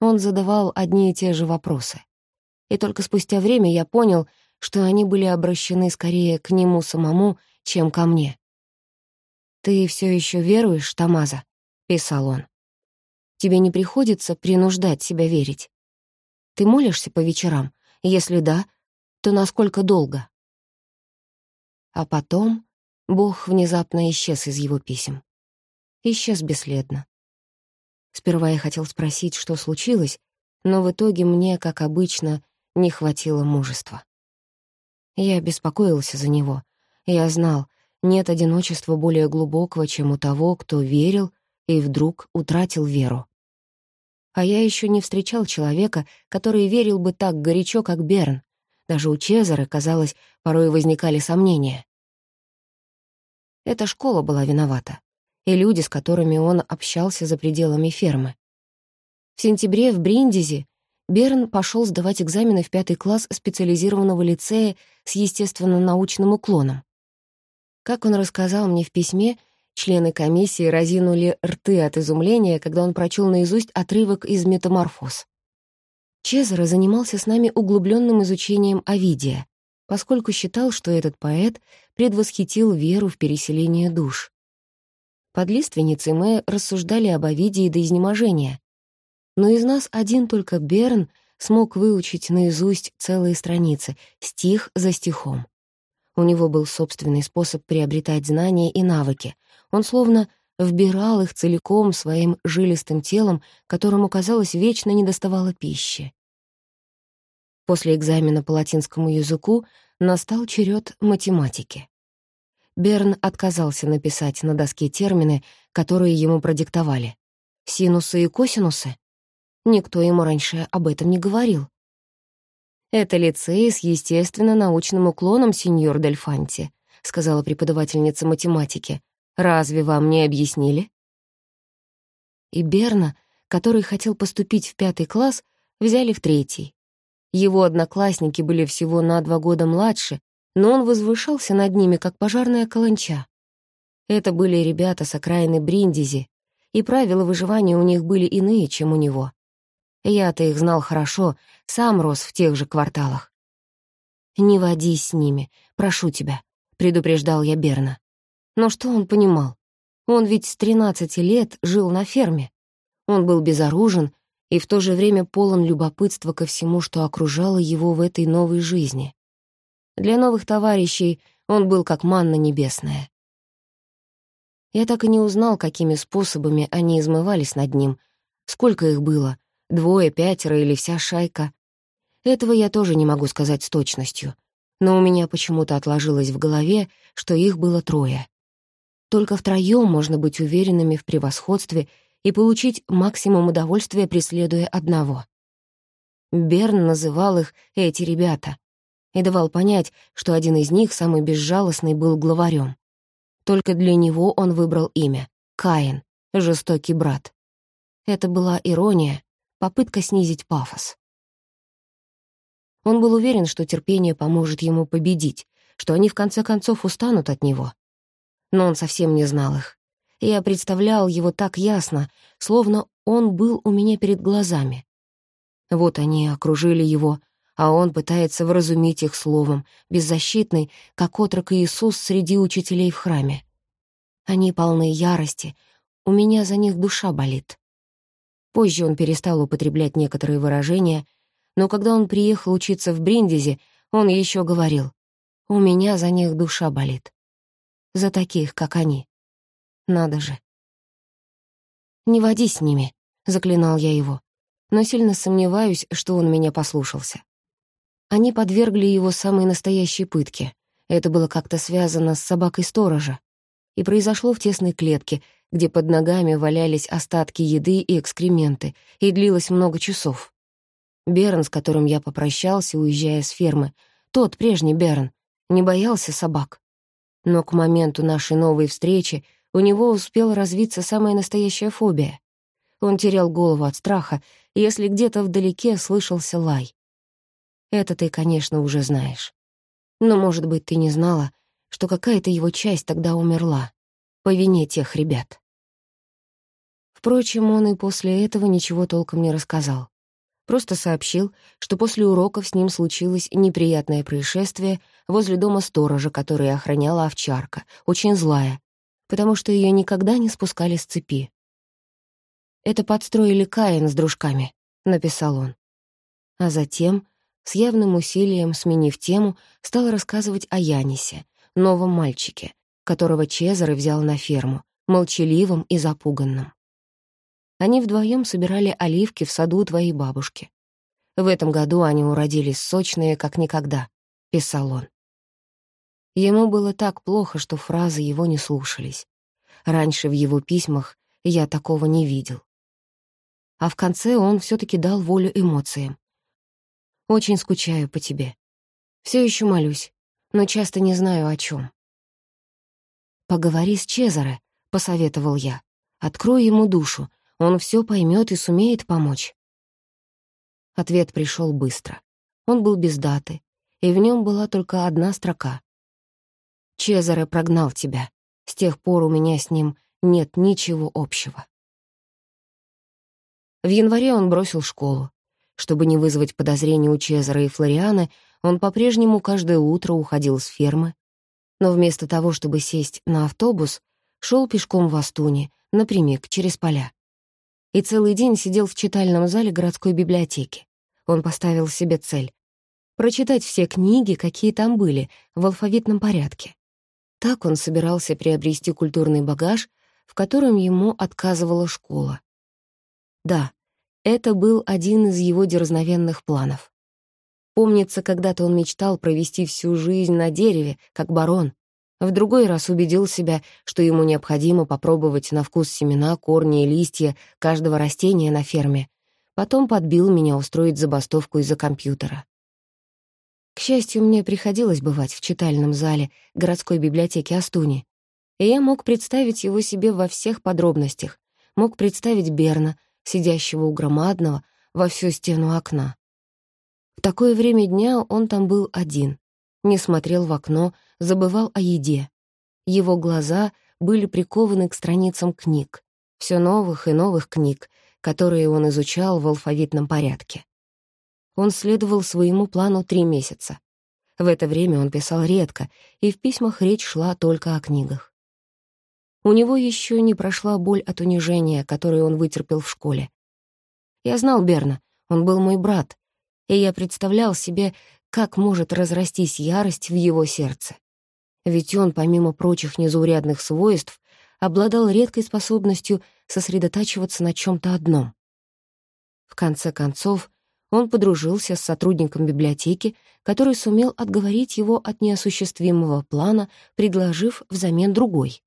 Он задавал одни и те же вопросы. И только спустя время я понял, что они были обращены скорее к нему самому, чем ко мне. «Ты все еще веруешь, Тамаза?» — писал он. «Тебе не приходится принуждать себя верить. Ты молишься по вечерам? Если да, то насколько долго?» А потом Бог внезапно исчез из его писем. Исчез бесследно. Сперва я хотел спросить, что случилось, но в итоге мне, как обычно, не хватило мужества. Я беспокоился за него. Я знал, нет одиночества более глубокого, чем у того, кто верил и вдруг утратил веру. А я еще не встречал человека, который верил бы так горячо, как Берн. Даже у Чезаре, казалось, порой возникали сомнения. Эта школа была виновата, и люди, с которыми он общался за пределами фермы. В сентябре в Бриндизи Берн пошел сдавать экзамены в пятый класс специализированного лицея с естественно-научным уклоном. Как он рассказал мне в письме, члены комиссии разинули рты от изумления, когда он прочел наизусть отрывок из «Метаморфоз». Чезаро занимался с нами углубленным изучением Овидия, поскольку считал, что этот поэт предвосхитил веру в переселение душ. Под лиственницей мы рассуждали об Овидии до изнеможения, но из нас один только Берн смог выучить наизусть целые страницы, стих за стихом. У него был собственный способ приобретать знания и навыки. Он словно вбирал их целиком своим жилистым телом, которому, казалось, вечно недоставало пищи. После экзамена по латинскому языку настал черед математики. Берн отказался написать на доске термины, которые ему продиктовали. Синусы и косинусы? Никто ему раньше об этом не говорил. «Это лицей с естественно-научным уклоном, сеньор Дельфанти», сказала преподавательница математики. «Разве вам не объяснили?» И Берна, который хотел поступить в пятый класс, взяли в третий. Его одноклассники были всего на два года младше, но он возвышался над ними, как пожарная каланча. Это были ребята с окраины Бриндизи, и правила выживания у них были иные, чем у него. Я-то их знал хорошо, сам рос в тех же кварталах. «Не водись с ними, прошу тебя», — предупреждал я Берна. Но что он понимал? Он ведь с 13 лет жил на ферме. Он был безоружен и в то же время полон любопытства ко всему, что окружало его в этой новой жизни. Для новых товарищей он был как манна небесная. Я так и не узнал, какими способами они измывались над ним, сколько их было, Двое, пятеро или вся шайка. Этого я тоже не могу сказать с точностью. Но у меня почему-то отложилось в голове, что их было трое. Только втроём можно быть уверенными в превосходстве и получить максимум удовольствия, преследуя одного. Берн называл их «эти ребята» и давал понять, что один из них, самый безжалостный, был главарем. Только для него он выбрал имя — Каин, жестокий брат. Это была ирония, попытка снизить пафос. Он был уверен, что терпение поможет ему победить, что они в конце концов устанут от него. Но он совсем не знал их. Я представлял его так ясно, словно он был у меня перед глазами. Вот они окружили его, а он пытается вразумить их словом, беззащитный, как отрок Иисус среди учителей в храме. Они полны ярости, у меня за них душа болит. Позже он перестал употреблять некоторые выражения, но когда он приехал учиться в Бриндизи, он еще говорил, «У меня за них душа болит. За таких, как они. Надо же». «Не води с ними», — заклинал я его, но сильно сомневаюсь, что он меня послушался. Они подвергли его самой настоящей пытке. Это было как-то связано с собакой сторожа. И произошло в тесной клетке, где под ногами валялись остатки еды и экскременты, и длилось много часов. Берн, с которым я попрощался, уезжая с фермы, тот прежний Берн, не боялся собак. Но к моменту нашей новой встречи у него успела развиться самая настоящая фобия. Он терял голову от страха, если где-то вдалеке слышался лай. Это ты, конечно, уже знаешь. Но, может быть, ты не знала, что какая-то его часть тогда умерла по вине тех ребят. Впрочем, он и после этого ничего толком не рассказал. Просто сообщил, что после уроков с ним случилось неприятное происшествие возле дома сторожа, который охраняла овчарка, очень злая, потому что ее никогда не спускали с цепи. «Это подстроили Каин с дружками», — написал он. А затем, с явным усилием сменив тему, стал рассказывать о Янисе, новом мальчике, которого Чезаре взял на ферму, молчаливым и запуганным. Они вдвоем собирали оливки в саду твоей бабушки. В этом году они уродились сочные, как никогда, — писал он. Ему было так плохо, что фразы его не слушались. Раньше в его письмах я такого не видел. А в конце он все таки дал волю эмоциям. «Очень скучаю по тебе. Все еще молюсь, но часто не знаю о чем. «Поговори с Чезаре», — посоветовал я. «Открой ему душу, он все поймет и сумеет помочь. Ответ пришел быстро. Он был без даты, и в нем была только одна строка. «Чезаре прогнал тебя. С тех пор у меня с ним нет ничего общего». В январе он бросил школу. Чтобы не вызвать подозрений у Чезаре и Флорианы, он по-прежнему каждое утро уходил с фермы, но вместо того, чтобы сесть на автобус, шел пешком в Астуне, напрямик, через поля и целый день сидел в читальном зале городской библиотеки. Он поставил себе цель — прочитать все книги, какие там были, в алфавитном порядке. Так он собирался приобрести культурный багаж, в котором ему отказывала школа. Да, это был один из его дерзновенных планов. Помнится, когда-то он мечтал провести всю жизнь на дереве, как барон, в другой раз убедил себя, что ему необходимо попробовать на вкус семена, корни и листья каждого растения на ферме. Потом подбил меня устроить забастовку из-за компьютера. К счастью, мне приходилось бывать в читальном зале городской библиотеки Астуни, и я мог представить его себе во всех подробностях, мог представить Берна, сидящего у громадного во всю стену окна. В такое время дня он там был один, не смотрел в окно, забывал о еде. Его глаза были прикованы к страницам книг, все новых и новых книг, которые он изучал в алфавитном порядке. Он следовал своему плану три месяца. В это время он писал редко, и в письмах речь шла только о книгах. У него еще не прошла боль от унижения, которую он вытерпел в школе. Я знал Берна, он был мой брат, и я представлял себе, как может разрастись ярость в его сердце. Ведь он, помимо прочих незаурядных свойств, обладал редкой способностью сосредотачиваться на чем то одном. В конце концов, он подружился с сотрудником библиотеки, который сумел отговорить его от неосуществимого плана, предложив взамен другой.